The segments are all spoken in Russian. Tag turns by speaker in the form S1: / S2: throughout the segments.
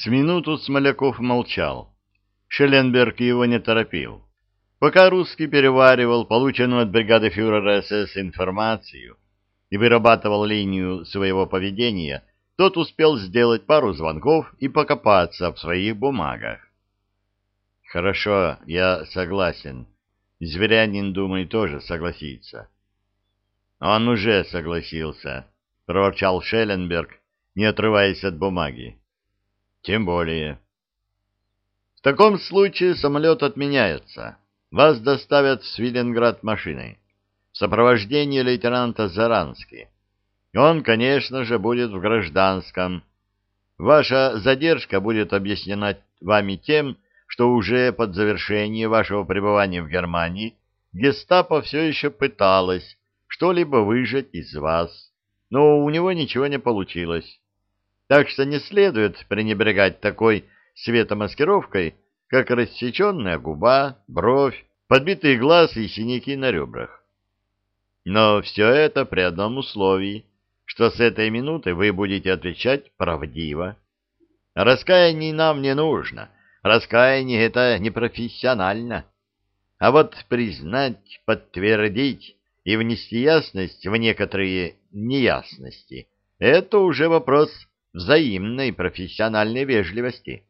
S1: С минуту Смоляков молчал. Шелленберг его не торопил. Пока русский переваривал полученную от бригады фюрера СС информацию и вырабатывал линию своего поведения, тот успел сделать пару звонков и покопаться в своих бумагах. «Хорошо, я согласен. Зверянин, думаю, тоже согласится». «Он уже согласился», — проворчал Шелленберг, не отрываясь от бумаги. «Тем более». «В таком случае самолет отменяется». Вас доставят в Свиленград машиной в сопровождении лейтенанта Зарански. Он, конечно же, будет в гражданском. Ваша задержка будет объяснена вами тем, что уже под завершение вашего пребывания в Германии гестапо все еще пыталось что-либо выжать из вас, но у него ничего не получилось. Так что не следует пренебрегать такой светомаскировкой, как рассеченная губа, бровь, подбитый глаз и синяки на ребрах. Но все это при одном условии, что с этой минуты вы будете отвечать правдиво. Раскаяние нам не нужно, раскаяние — это непрофессионально. А вот признать, подтвердить и внести ясность в некоторые неясности — это уже вопрос взаимной профессиональной вежливости.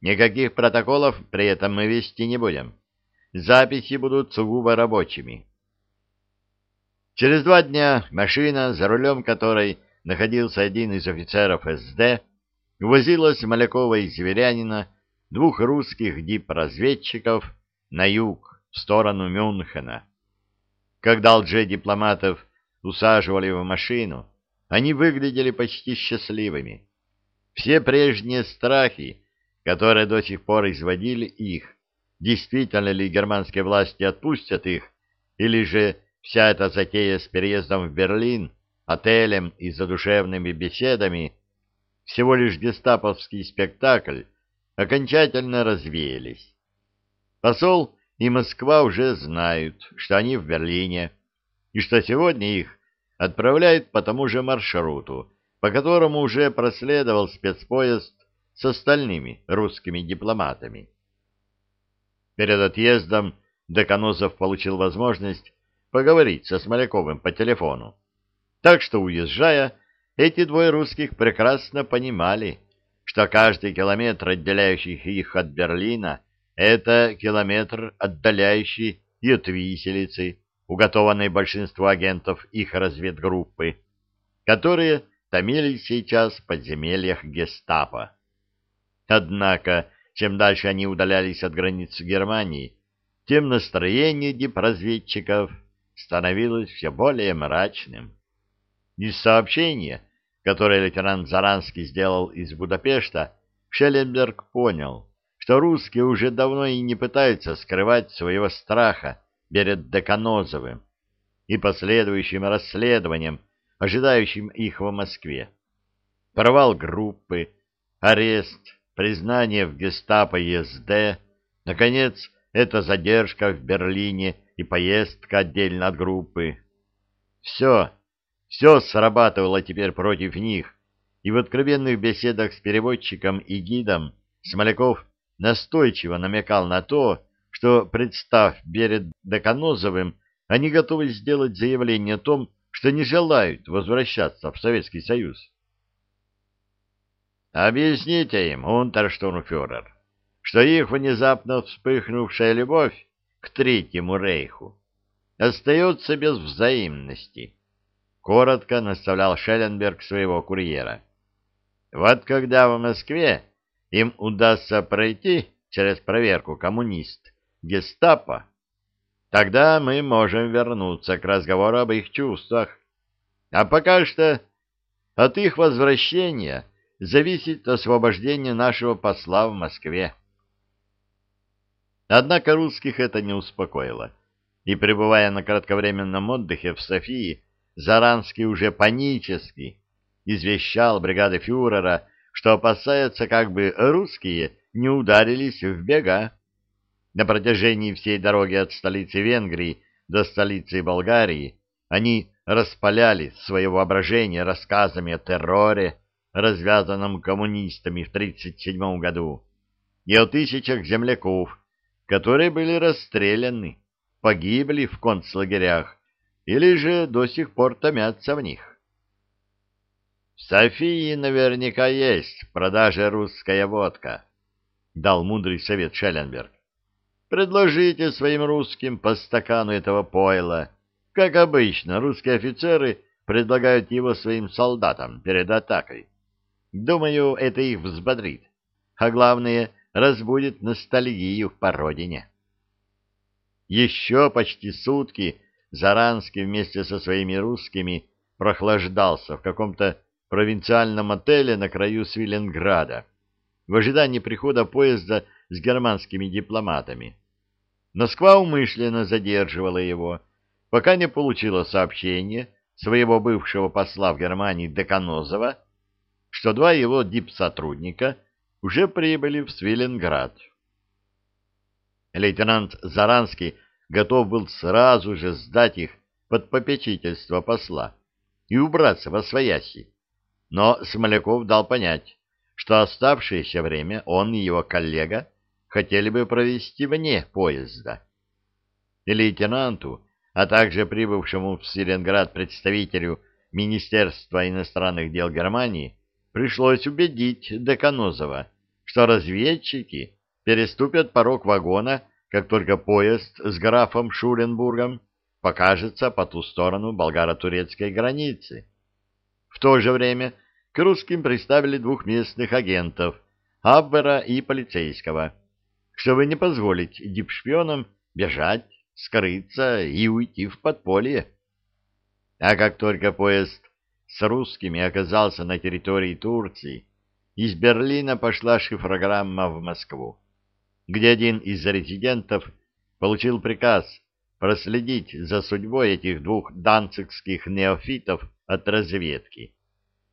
S1: Никаких протоколов при этом мы вести не будем. Записи будут сугубо рабочими. Через два дня машина, за рулем которой находился один из офицеров СД, возила Смолякова и Зверянина, двух русских дип-разведчиков, на юг, в сторону Мюнхена. Когда лже-дипломатов усаживали в машину, они выглядели почти счастливыми. Все прежние страхи, которые до сих пор изводили их, действительно ли германские власти отпустят их, или же вся эта затея с переездом в Берлин, отелем и задушевными беседами, всего лишь гестаповский спектакль, окончательно развеялись. Посол и Москва уже знают, что они в Берлине, и что сегодня их отправляют по тому же маршруту, по которому уже проследовал спецпоезд с остальными русскими дипломатами. Перед отъездом Деканозов получил возможность поговорить со Смоляковым по телефону. Так что, уезжая, эти двое русских прекрасно понимали, что каждый километр, отделяющий их от Берлина, это километр, отдаляющий и от виселицы, уготованной большинству агентов их разведгруппы, которые томились сейчас в подземельях гестапо. Однако, чем дальше они удалялись от границ Германии, тем настроение дипразведчиков становилось все более мрачным. Из сообщения, которое лейтенант Заранский сделал из Будапешта, Шелленберг понял, что русские уже давно и не пытаются скрывать своего страха перед Деканозовым и последующим расследованием, ожидающим их в Москве. Провал группы, арест, признание в гестапо ЕСД, наконец, эта задержка в Берлине и поездка отдельно от группы. Все, все срабатывало теперь против них, и в откровенных беседах с переводчиком и гидом Смоляков настойчиво намекал на то, что, представ перед Деканозовым, они готовы сделать заявление о том, что не желают возвращаться в Советский Союз. Объясните им, унтерштурмфюрер, что их внезапно вспыхнувшая любовь к Третьему Рейху остается без взаимности. Коротко наставлял Шелленберг своего курьера. Вот когда в Москве им удастся пройти через проверку коммунист, гестапо, тогда мы можем вернуться к разговору об их чувствах. А пока что от их возвращения зависит освобождение нашего посла в Москве. Однако русских это не успокоило, и, пребывая на кратковременном отдыхе в Софии, Заранский уже панически извещал бригады фюрера, что опасается, как бы русские не ударились в бега. На протяжении всей дороги от столицы Венгрии до столицы Болгарии они распаляли свое воображение рассказами о терроре, развязанном коммунистами в 1937 году, и о тысячах земляков, которые были расстреляны, погибли в концлагерях или же до сих пор томятся в них. В Софии наверняка есть в продаже русская водка, — дал мудрый совет Шелленберг. Предложите своим русским по стакану этого пойла. Как обычно, русские офицеры предлагают его своим солдатам перед атакой. Думаю, это их взбодрит, а главное, разбудит ностальгию по родине. Еще почти сутки Заранский вместе со своими русскими прохлаждался в каком-то провинциальном отеле на краю Свиленграда в ожидании прихода поезда с германскими дипломатами. Москва умышленно задерживала его, пока не получила сообщение своего бывшего посла в Германии Деканозова, что два его дипсотрудника уже прибыли в Свиленград. Лейтенант Заранский готов был сразу же сдать их под попечительство посла и убраться во свояси. Но Смоляков дал понять, что оставшееся время он и его коллега хотели бы провести вне поезда. И лейтенанту, а также прибывшему в Сталинград представителю Министерства иностранных дел Германии пришлось убедить Деканозова, что разведчики переступят порог вагона как только поезд с графом Шуленбургом покажется по ту сторону болгаро-турецкой границы. В то же время к русским приставили двух местных агентов, Аббера и полицейского, чтобы не позволить дипшпионам бежать, скрыться и уйти в подполье. А как только поезд с русскими оказался на территории Турции, из Берлина пошла шифрограмма в Москву где один из резидентов получил приказ проследить за судьбой этих двух данцигских неофитов от разведки,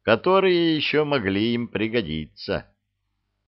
S1: которые еще могли им пригодиться.